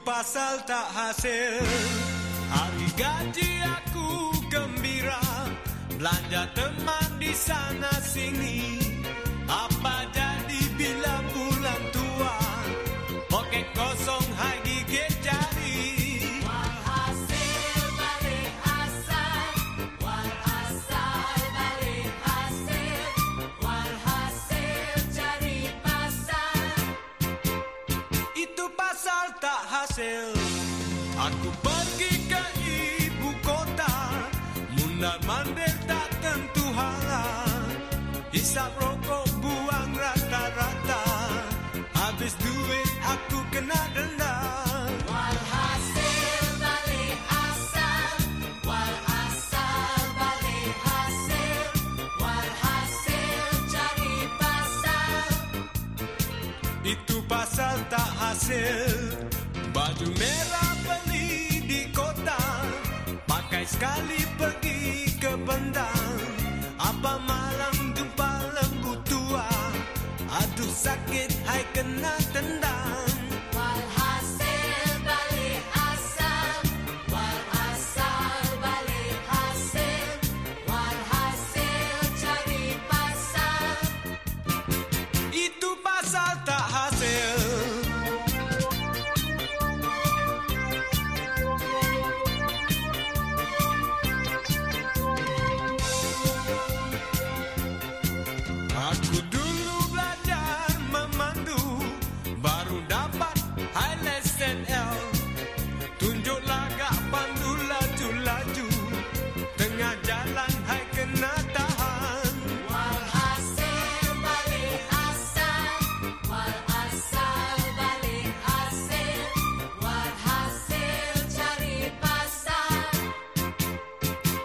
pasal tak hasil. Hari gaji aku gembira Belanja teman di sana sini Aku pergi ke ibu kota Mundar mandir tak tentu halang Hisap rokok buang rata-rata. Habis duit aku kena denda. Walhasil balik asal Walhasil balik hasil Walhasil cari pasal Itu pasal tak hasil Baju merah beli di kota. Pakai sekali pergi ke bendang Apa malam jumpa lembu tua. Aduh sakit hai kena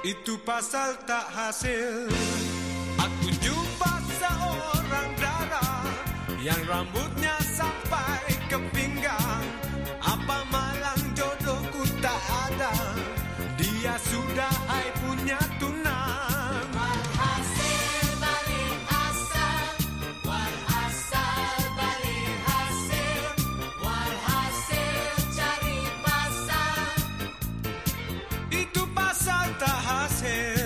Itu pasal tak hasil. Aku jumpa seorang darah Yang rambutnya sampai ke pinggang myself.